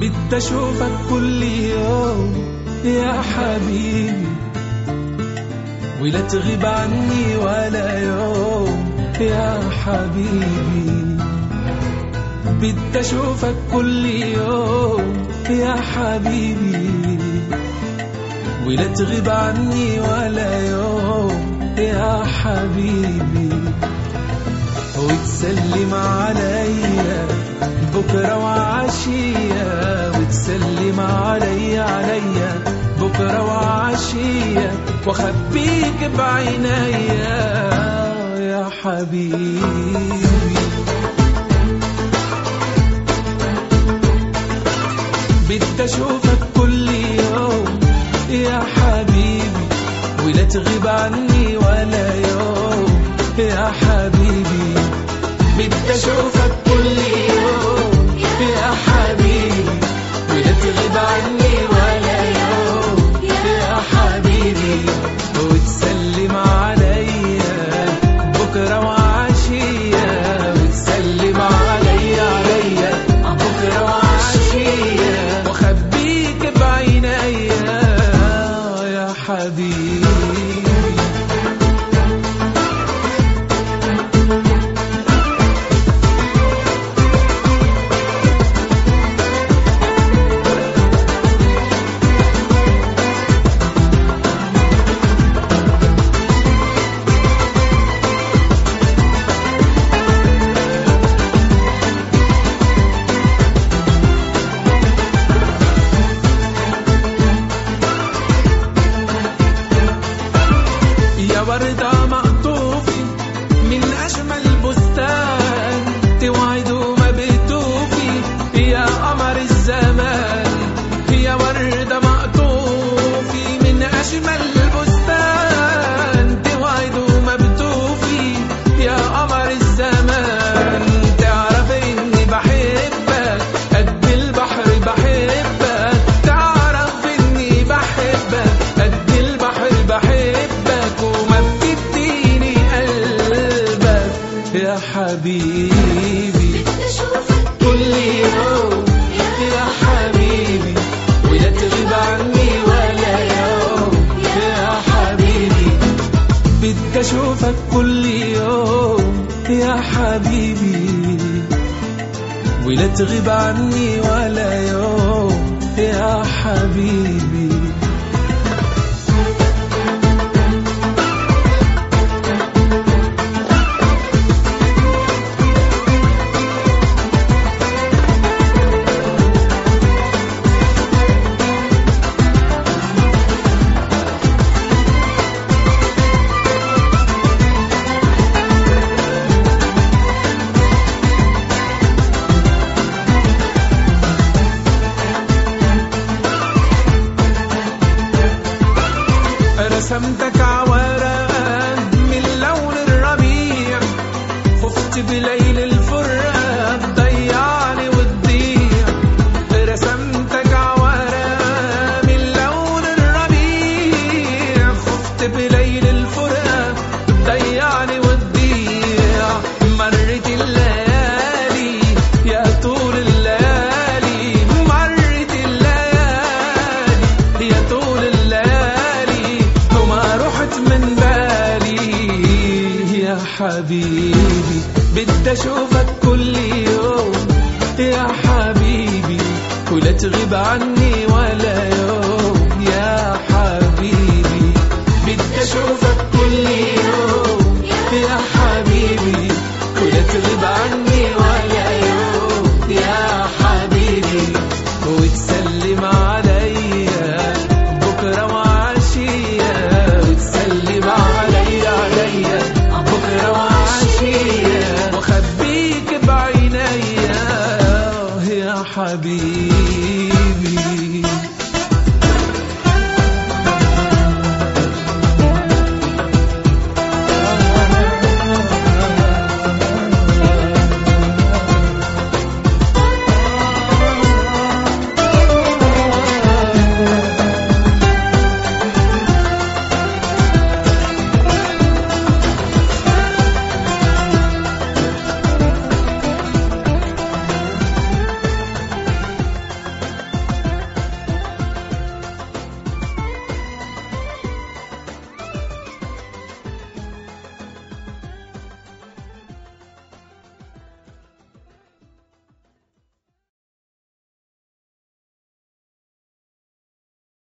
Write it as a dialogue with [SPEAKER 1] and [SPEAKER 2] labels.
[SPEAKER 1] بدي اشوفك كل يوم يا حبيبي. ولا تغيب عني ولا يوم يا حبيبي. بدي اشوفك كل يوم يا حبيبي. ولا تغيب عني ولا يوم يا حبيبي. وتسلم عليا. بكرة وعشية وتسلم عليا عليا. بكرة وعشية واخبيك بعينيا يا حبيبي. بدي أشوفك كل يوم يا حبيبي ولا تغيب عني ولا يوم يا حبيبي. بدي أشوفك يا بدي اشوفك كل يوم يا حبيبي. ولا تغيب عني ولا يوم يا حبيبي. رسمتك عوران من لون الربيع خفت بليل الفرقة تضيعني وتضيع رسمتك عوران من لون الربيع خفت بليل حبيبي بدي أشوفك كل يوم. يا حبيبي ولا تغيب عني ولا يوم. يا حبيبي بدي أشوفك